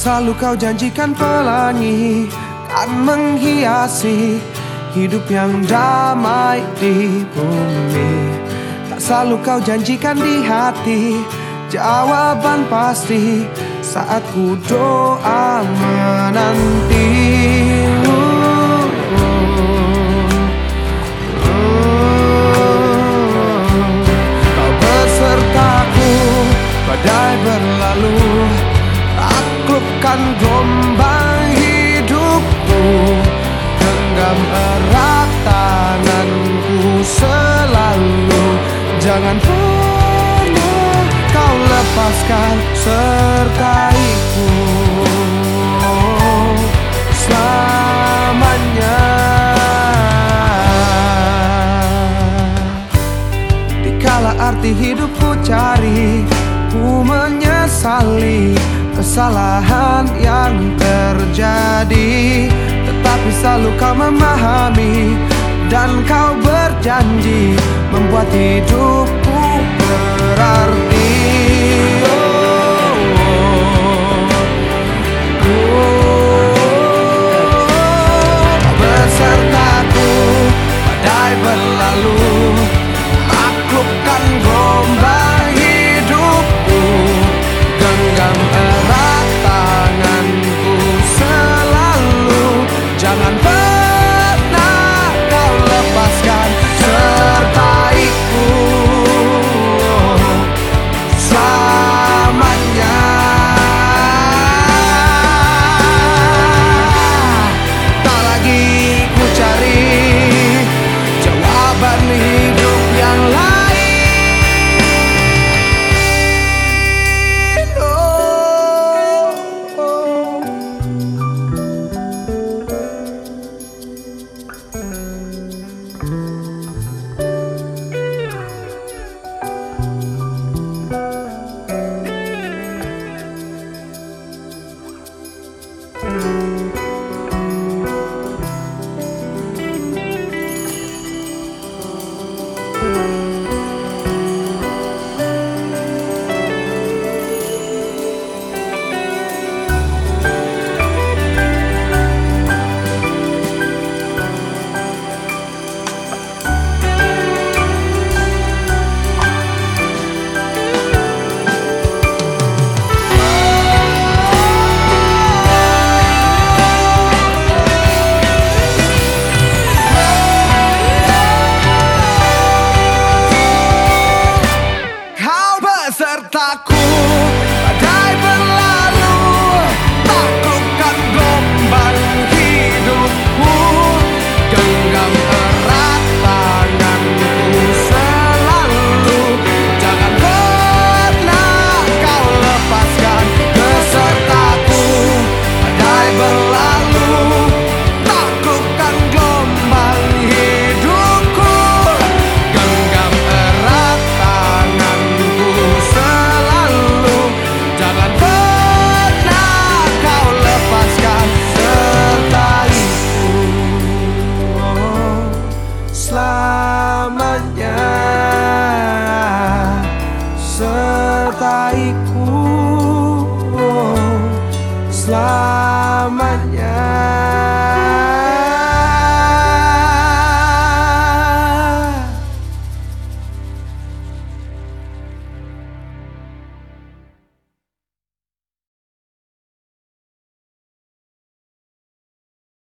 Selalu kau janjikan pelangi Kan menghiasi Hidup yang damai di bumi. Tak selalu kau janjikan di hati Jawaban pasti Saat ku doa menanti selalu. Jangan pernah kau lepaskan sertaiku. Selamanya. Dikala arti hidupku cari Ku menyesali kesalahan yang terjadi. Tetapi selalu kau memahami Dan kau berjanji Membuat hidupku e